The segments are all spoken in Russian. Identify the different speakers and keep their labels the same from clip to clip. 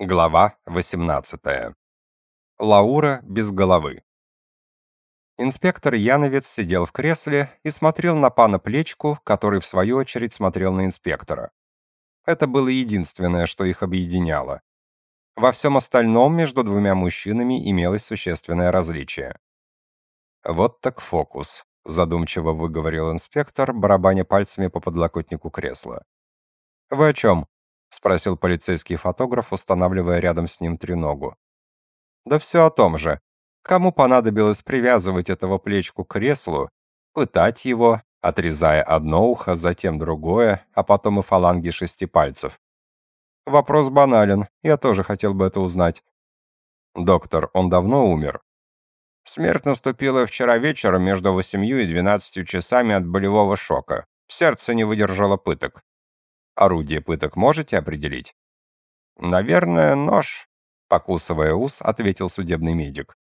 Speaker 1: Глава 18. Лаура без головы. Инспектор Яновец сидел в кресле и смотрел на пана Плечку, который в свою очередь смотрел на инспектора. Это было единственное, что их объединяло. Во всем остальном между двумя мужчинами имелось существенное различие. Вот так фокус, задумчиво выговорил инспектор, барабаня пальцами по подлокотнику кресла. Вы о чем?» — спросил полицейский фотограф, устанавливая рядом с ним треногу. «Да все о том же. Кому понадобилось привязывать этого плечку к креслу, пытать его, отрезая одно ухо, затем другое, а потом и фаланги шести пальцев? Вопрос банален, я тоже хотел бы это узнать. Доктор, он давно умер?» Смерть наступила вчера вечером между восемью и двенадцатью часами от болевого шока. Сердце не выдержало пыток. Орудие пыток можете определить? Наверное, нож, покусывая ус, ответил судебный медик.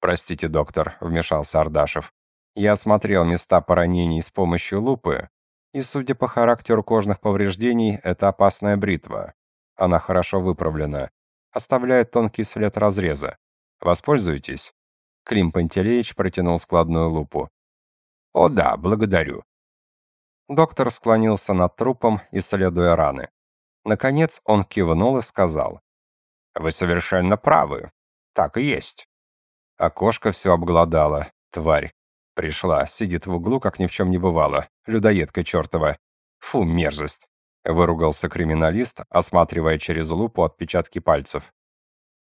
Speaker 1: Простите, доктор, вмешался Ардашев. Я осмотрел места поранений с помощью лупы, и, судя по характеру кожных повреждений, это опасная бритва. Она хорошо выправлена, оставляет тонкий след разреза. Воспользуйтесь. Клим Пантелеич протянул складную лупу. О да, благодарю. Доктор склонился над трупом, исследуя раны. Наконец он кивнул и сказал: "Вы совершенно правы. Так и есть". Окошко все обглодало. Тварь. Пришла, сидит в углу, как ни в чем не бывало. Людоедка чертова. Фу, мерзость. Выругался криминалист, осматривая через лупу отпечатки пальцев.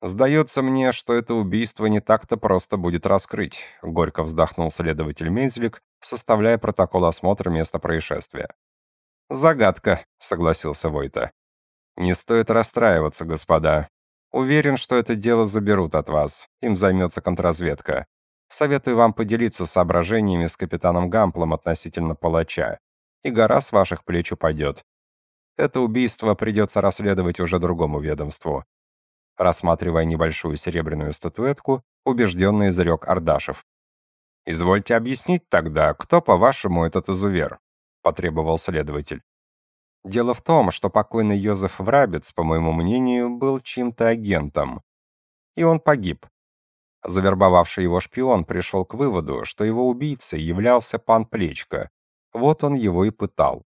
Speaker 1: Сдается мне, что это убийство не так-то просто будет раскрыть, горько вздохнул следователь Мензлик, составляя протокол осмотра места происшествия. Загадка, согласился Войта. Не стоит расстраиваться, господа. Уверен, что это дело заберут от вас. Им займется контрразведка. Советую вам поделиться соображениями с капитаном Гамплом относительно палача. И гора с ваших плеч упадет. Это убийство придется расследовать уже другому ведомству рассматривая небольшую серебряную статуэтку, убежденно изрек Ардашев. «Извольте объяснить тогда, кто, по-вашему, этот изувер?» — потребовал следователь. Дело в том, что покойный Йозеф Врабец, по моему мнению, был чьим-то агентом. И он погиб. Завербовавший его шпион пришел к выводу, что его убийцей являлся пан Плечко. Вот он его и пытал.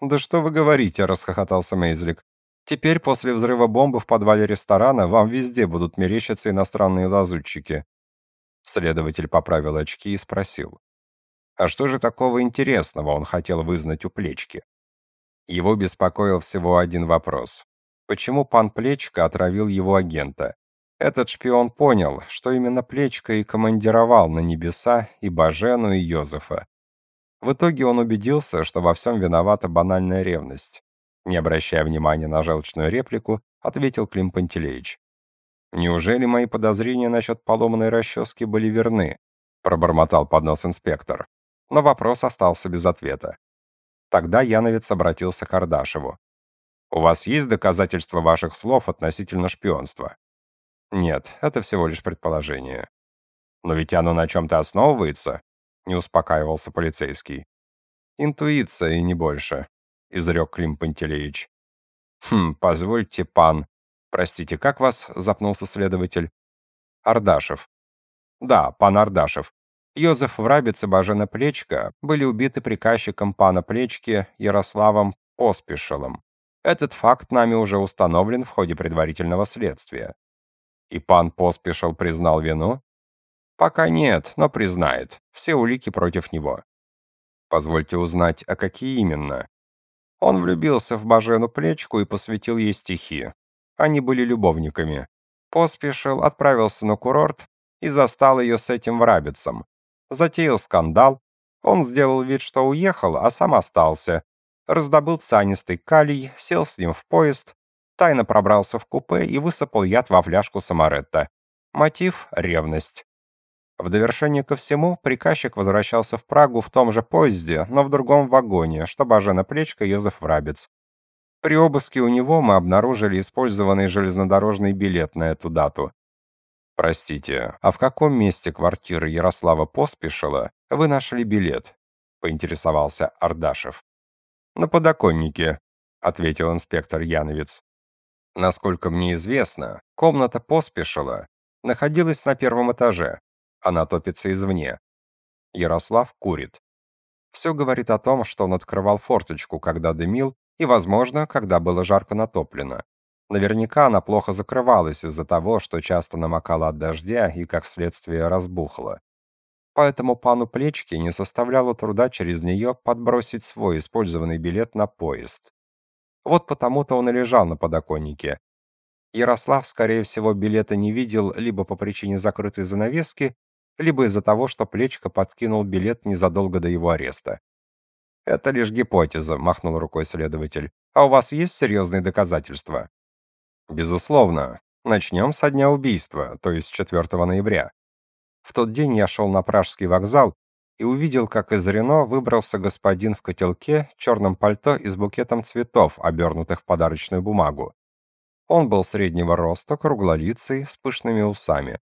Speaker 1: «Да что вы говорите?» — расхохотался Мейзлик. Теперь после взрыва бомбы в подвале ресторана вам везде будут мерещиться иностранные лазутчики. Следователь поправил очки и спросил: "А что же такого интересного он хотел вызнать у Плечки?" Его беспокоил всего один вопрос: почему пан Плечка отравил его агента? Этот шпион понял, что именно Плечка и командировал на небеса и Бажену, и Йозефа. В итоге он убедился, что во всем виновата банальная ревность. Не обращая внимания на желчную реплику, ответил Клим Пантелеич. «Неужели мои подозрения насчет поломанной расчески были верны?» пробормотал под нос инспектор. Но вопрос остался без ответа. Тогда Яновец обратился к Ардашеву. «У вас есть доказательства ваших слов относительно шпионства?» «Нет, это всего лишь предположение». «Но ведь оно на чем-то основывается?» не успокаивался полицейский. «Интуиция и не больше изрек Клим Пантелеич. Хм, позвольте, пан. Простите, как вас запнулся следователь? Ардашев. Да, пан Ардашев. Йозеф Врабец и Бажена Плечка были убиты приказчиком пана Плечки Ярославом Поспешилом. Этот факт нами уже установлен в ходе предварительного следствия. И пан Поспешил признал вину? Пока нет, но признает. Все улики против него. Позвольте узнать, а какие именно? Он влюбился в Бажену Плечку и посвятил ей стихи. Они были любовниками. Поспешил, отправился на курорт и застал ее с этим врабицем. Затеял скандал. Он сделал вид, что уехал, а сам остался. Раздобыл цианистый калий, сел с ним в поезд, тайно пробрался в купе и высыпал яд во фляжку самаретта. Мотив — ревность. В довершение ко всему, приказчик возвращался в Прагу в том же поезде, но в другом вагоне, что Бажена Плечка Йозеф Врабец. При обыске у него мы обнаружили использованный железнодорожный билет на эту дату. Простите, а в каком месте квартиры Ярослава Поспешила вы нашли билет? поинтересовался Ардашев. На подоконнике, ответил инспектор Яновец. Насколько мне известно, комната Поспешила находилась на первом этаже. Она топится извне. Ярослав курит. Все говорит о том, что он открывал форточку, когда дымил, и, возможно, когда было жарко натоплено. Наверняка она плохо закрывалась из-за того, что часто намокала от дождя и, как следствие, разбухла. Поэтому пану Плечке не составляло труда через нее подбросить свой использованный билет на поезд. Вот потому-то он и лежал на подоконнике. Ярослав, скорее всего, билета не видел либо по причине закрытой занавески, либо из-за того, что Плечко подкинул билет незадолго до его ареста. «Это лишь гипотеза», — махнул рукой следователь. «А у вас есть серьезные доказательства?» «Безусловно. Начнем со дня убийства, то есть 4 ноября. В тот день я шел на Пражский вокзал и увидел, как из Рено выбрался господин в котелке, черном пальто и с букетом цветов, обернутых в подарочную бумагу. Он был среднего роста, круглолицый, с пышными усами.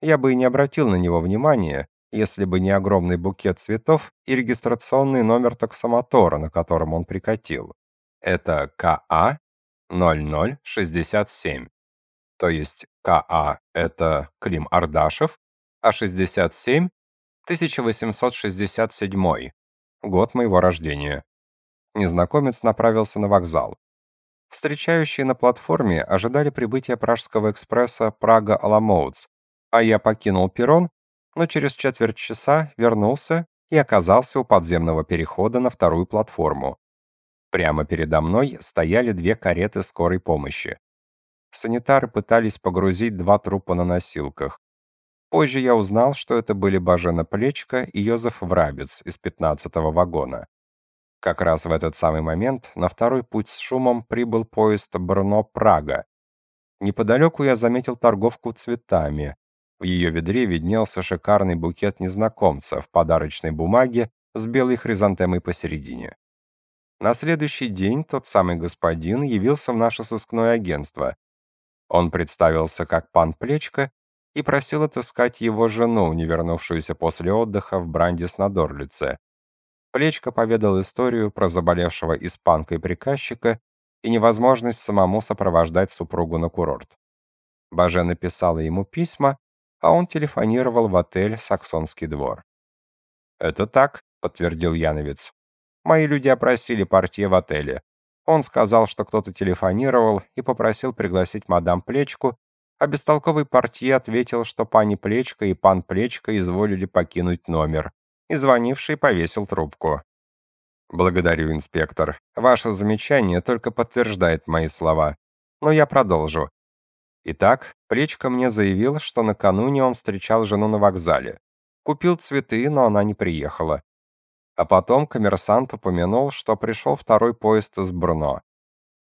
Speaker 1: Я бы и не обратил на него внимания, если бы не огромный букет цветов и регистрационный номер таксомотора, на котором он прикатил. Это КА 0067. То есть КА — это Клим Ардашев, а 67 — 1867, год моего рождения. Незнакомец направился на вокзал. Встречающие на платформе ожидали прибытия пражского экспресса Прага-Аламоутс, а я покинул перрон, но через четверть часа вернулся и оказался у подземного перехода на вторую платформу. Прямо передо мной стояли две кареты скорой помощи. Санитары пытались погрузить два трупа на носилках. Позже я узнал, что это были Бажена Плечка и Йозеф Врабец из 15-го вагона. Как раз в этот самый момент на второй путь с шумом прибыл поезд Брно-Прага. Неподалеку я заметил торговку цветами. В ее ведре виднелся шикарный букет незнакомца в подарочной бумаге с белой хризантемой посередине. На следующий день тот самый господин явился в наше сыскное агентство. Он представился как пан Плечка и просил отыскать его жену, не вернувшуюся после отдыха в Брандис-на-Дорлице. Плечко поведал историю про заболевшего испанкой приказчика и невозможность самому сопровождать супругу на курорт. Баже написала ему письма, а он телефонировал в отель «Саксонский двор». «Это так», — подтвердил Яновец. «Мои люди опросили портье в отеле. Он сказал, что кто-то телефонировал и попросил пригласить мадам Плечку а бестолковый портье ответил, что пани Плечка и пан Плечка изволили покинуть номер, и звонивший повесил трубку. «Благодарю, инспектор. Ваше замечание только подтверждает мои слова. Но я продолжу. Итак, Плечка мне заявил, что накануне он встречал жену на вокзале. Купил цветы, но она не приехала. А потом коммерсант упомянул, что пришел второй поезд из Бруно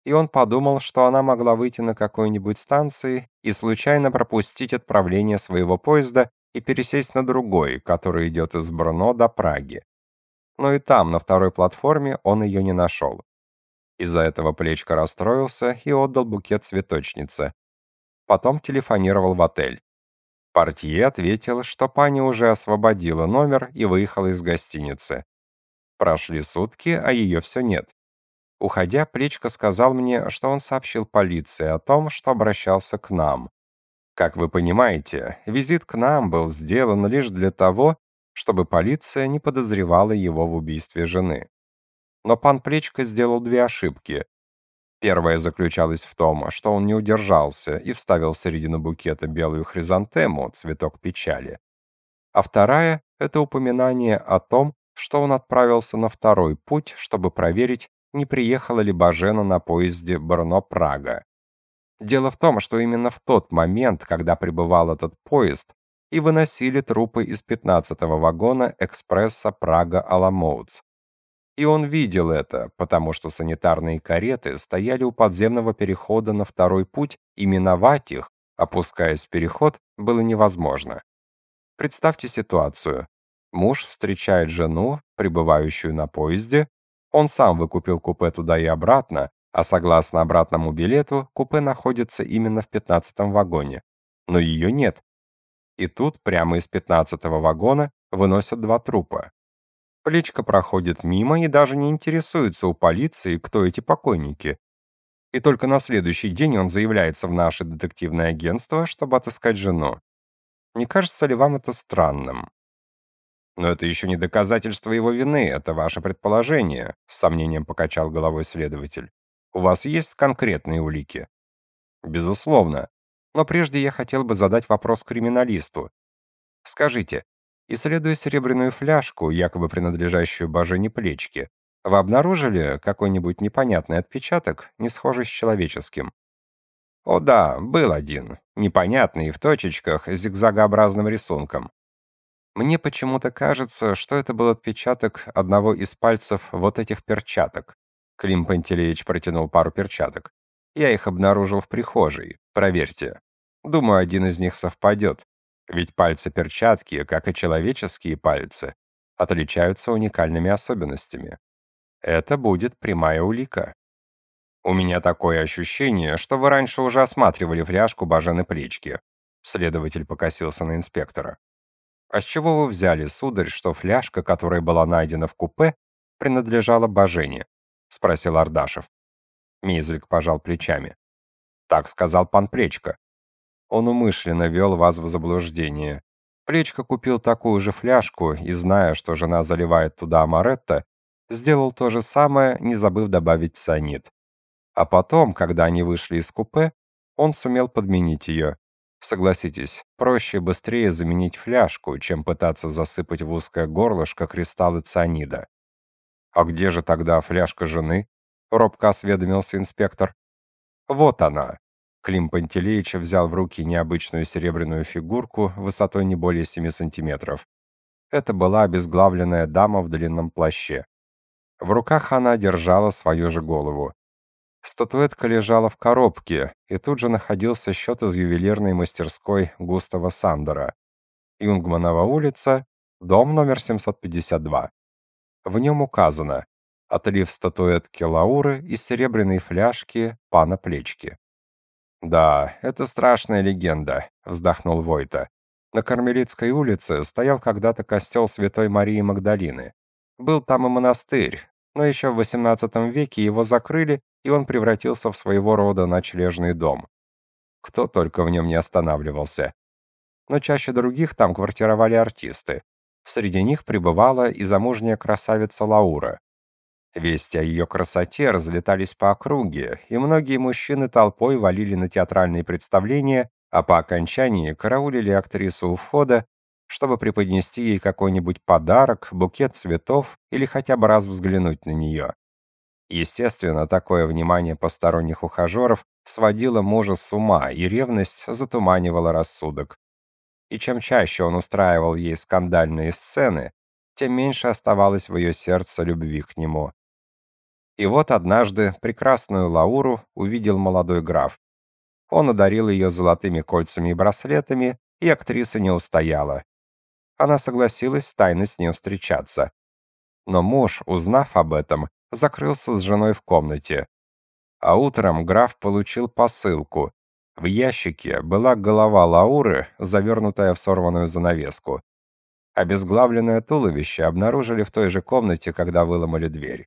Speaker 1: и он подумал, что она могла выйти на какой-нибудь станции и случайно пропустить отправление своего поезда и пересесть на другой, который идет из Брно до Праги. Но и там, на второй платформе, он ее не нашел. Из-за этого Плечко расстроился и отдал букет цветочнице. Потом телефонировал в отель. Портье ответил, что пани уже освободила номер и выехала из гостиницы. Прошли сутки, а ее все нет. Уходя, Плечко сказал мне, что он сообщил полиции о том, что обращался к нам. Как вы понимаете, визит к нам был сделан лишь для того, чтобы полиция не подозревала его в убийстве жены. Но пан Плечко сделал две ошибки. Первая заключалась в том, что он не удержался и вставил в середину букета белую хризантему, цветок печали. А вторая — это упоминание о том, что он отправился на второй путь, чтобы проверить, не приехала ли Бажена на поезде Брно-Прага. Дело в том, что именно в тот момент, когда прибывал этот поезд, и выносили трупы из 15-го вагона экспресса Прага-Аламоутс. И он видел это, потому что санитарные кареты стояли у подземного перехода на второй путь, и миновать их, опускаясь в переход, было невозможно. Представьте ситуацию. Муж встречает жену, прибывающую на поезде, он сам выкупил купе туда и обратно, а согласно обратному билету, купе находится именно в 15-м вагоне. Но ее нет. И тут прямо из 15-го вагона выносят два трупа. Плечка проходит мимо и даже не интересуется у полиции, кто эти покойники. И только на следующий день он заявляется в наше детективное агентство, чтобы отыскать жену. Не кажется ли вам это странным? Но это еще не доказательство его вины, это ваше предположение, с сомнением покачал головой следователь. У вас есть конкретные улики? Безусловно. Но прежде я хотел бы задать вопрос криминалисту. Скажите, исследуя серебряную фляжку, якобы принадлежащую Божене Плечке, вы обнаружили какой-нибудь непонятный отпечаток, не схожий с человеческим? О да, был один, непонятный, в точечках, с зигзагообразным рисунком. Мне почему-то кажется, что это был отпечаток одного из пальцев вот этих перчаток. Клим Пантелеич протянул пару перчаток. Я их обнаружил в прихожей. Проверьте. Думаю, один из них совпадет. Ведь пальцы перчатки, как и человеческие пальцы, отличаются уникальными особенностями. Это будет прямая улика. У меня такое ощущение, что вы раньше уже осматривали фляжку Бажены Плечки. Следователь покосился на инспектора. А с чего вы взяли, сударь, что фляжка, которая была найдена в купе, принадлежала Бажене? спросил Ардашев. Мизлик пожал плечами. Так сказал пан Плечка. Он умышленно вел вас в заблуждение. Плечка купил такую же фляжку и, зная, что жена заливает туда амаретто, сделал то же самое, не забыв добавить цианид. А потом, когда они вышли из купе, он сумел подменить ее. Согласитесь, проще быстрее заменить фляжку, чем пытаться засыпать в узкое горлышко кристаллы цианида. А где же тогда фляжка жены? робко осведомился инспектор. Вот она. Клим Пантелеич взял в руки необычную серебряную фигурку высотой не более 7 сантиметров. Это была обезглавленная дама в длинном плаще. В руках она держала свою же голову. Статуэтка лежала в коробке, и тут же находился счет из ювелирной мастерской Густава Сандера. Юнгманова улица, дом номер 752. В нем указано отлив статуэтки Лауры из серебряной фляжки пана Плечки. «Да, это страшная легенда», — вздохнул Войта. «На Кармелитской улице стоял когда-то костел Святой Марии Магдалины. Был там и монастырь, но еще в XVIII веке его закрыли и он превратился в своего рода ночлежный дом. Кто только в нем не останавливался. Но чаще других там квартировали артисты. Среди них пребывала и замужняя красавица Лаура. Вести о ее красоте разлетались по округе, и многие мужчины толпой валили на театральные представления, а по окончании караулили актрису у входа, чтобы преподнести ей какой-нибудь подарок, букет цветов или хотя бы раз взглянуть на нее. Естественно, такое внимание посторонних ухажеров сводило мужа с ума, и ревность затуманивала рассудок. И чем чаще он устраивал ей скандальные сцены, тем меньше оставалось в ее сердце любви к нему. И вот однажды прекрасную Лауру увидел молодой граф. Он одарил ее золотыми кольцами и браслетами, и актриса не устояла. Она согласилась тайно с ним встречаться. Но муж, узнав об этом, закрылся с женой в комнате. А утром граф получил посылку. В ящике была голова Лауры, завернутая в сорванную занавеску. Обезглавленное туловище обнаружили в той же комнате, когда выломали дверь.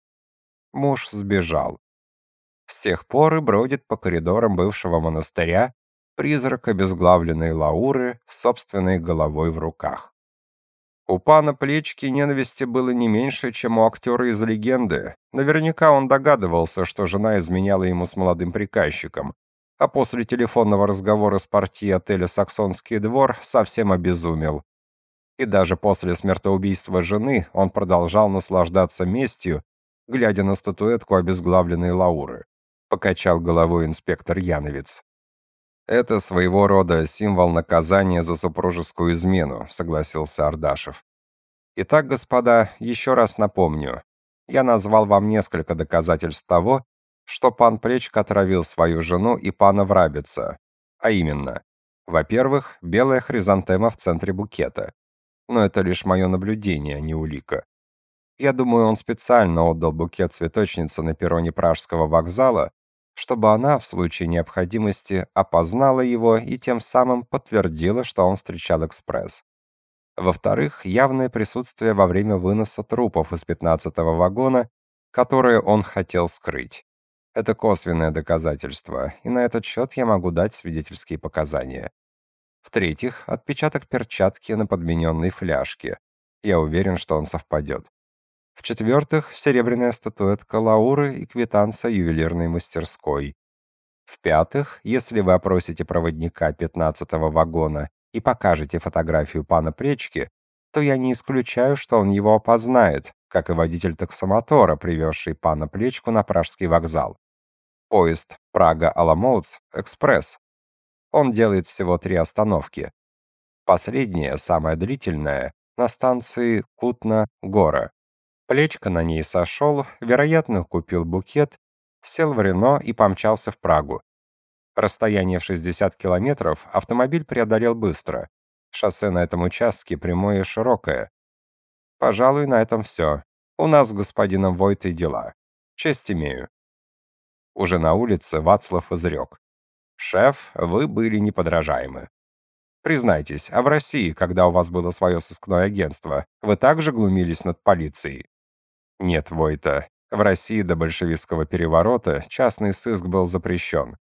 Speaker 1: Муж сбежал. С тех пор и бродит по коридорам бывшего монастыря призрак обезглавленной Лауры с собственной головой в руках. У пана Плечки ненависти было не меньше, чем у актера из легенды. Наверняка он догадывался, что жена изменяла ему с молодым приказчиком, а после телефонного разговора с партией отеля «Саксонский двор» совсем обезумел. И даже после смертоубийства жены он продолжал наслаждаться местью, глядя на статуэтку обезглавленной Лауры. Покачал головой инспектор Яновец. Это своего рода символ наказания за супружескую измену, согласился Ардашев. Итак, господа, еще раз напомню. Я назвал вам несколько доказательств того, что пан Плечка отравил свою жену и пана Врабица. А именно, во-первых, белая хризантема в центре букета. Но это лишь мое наблюдение, а не улика. Я думаю, он специально отдал букет цветочнице на перроне Пражского вокзала, чтобы она в случае необходимости опознала его и тем самым подтвердила, что он встречал экспресс. Во-вторых, явное присутствие во время выноса трупов из 15-го вагона, которое он хотел скрыть. Это косвенное доказательство, и на этот счет я могу дать свидетельские показания. В-третьих, отпечаток перчатки на подмененной фляжке. Я уверен, что он совпадет. В-четвертых, серебряная статуэтка Лауры и квитанция ювелирной мастерской. В-пятых, если вы опросите проводника 15-го вагона и покажете фотографию пана Пречки, то я не исключаю, что он его опознает, как и водитель таксомотора, привезший пана Плечку на Пражский вокзал. Поезд Прага-Аламоутс экспресс. Он делает всего три остановки. Последняя, самая длительная, на станции Кутна-Гора. Плечка на ней сошел, вероятно, купил букет, сел в Рено и помчался в Прагу. Расстояние в 60 километров автомобиль преодолел быстро. Шоссе на этом участке прямое и широкое. Пожалуй, на этом все. У нас с господином Войтой дела. Честь имею. Уже на улице Вацлав изрек. «Шеф, вы были неподражаемы. Признайтесь, а в России, когда у вас было свое сыскное агентство, вы также глумились над полицией?» «Нет, Войта, в России до большевистского переворота частный сыск был запрещен.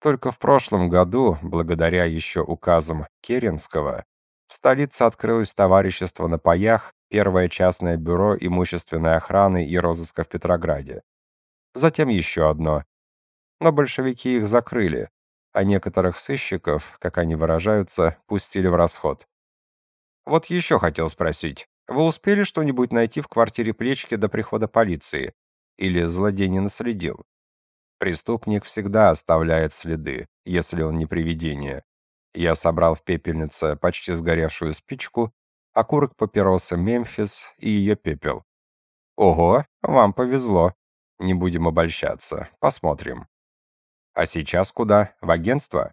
Speaker 1: Только в прошлом году, благодаря еще указам Керенского, в столице открылось товарищество на паях, первое частное бюро имущественной охраны и розыска в Петрограде. Затем еще одно. Но большевики их закрыли, а некоторых сыщиков, как они выражаются, пустили в расход. Вот еще хотел спросить, вы успели что-нибудь найти в квартире Плечки до прихода полиции? Или злодей не наследил? Преступник всегда оставляет следы, если он не привидение. Я собрал в пепельнице почти сгоревшую спичку, окурок папиросы «Мемфис» и ее пепел. Ого, вам повезло. Не будем обольщаться. Посмотрим. А сейчас куда? В агентство?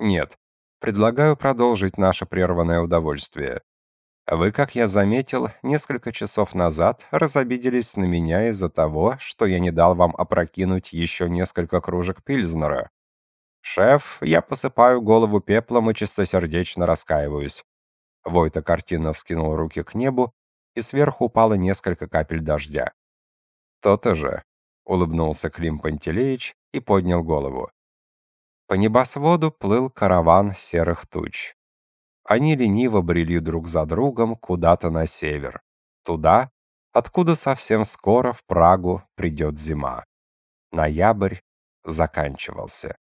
Speaker 1: Нет. Предлагаю продолжить наше прерванное удовольствие. Вы, как я заметил, несколько часов назад разобиделись на меня из-за того, что я не дал вам опрокинуть еще несколько кружек пильзнера. Шеф, я посыпаю голову пеплом и чистосердечно раскаиваюсь. Войта картинно вскинул руки к небу, и сверху упало несколько капель дождя. «То-то же», — улыбнулся Клим Пантелеич и поднял голову. По небосводу плыл караван серых туч. Они лениво брели друг за другом куда-то на север, туда, откуда совсем скоро в Прагу придет зима. Ноябрь заканчивался.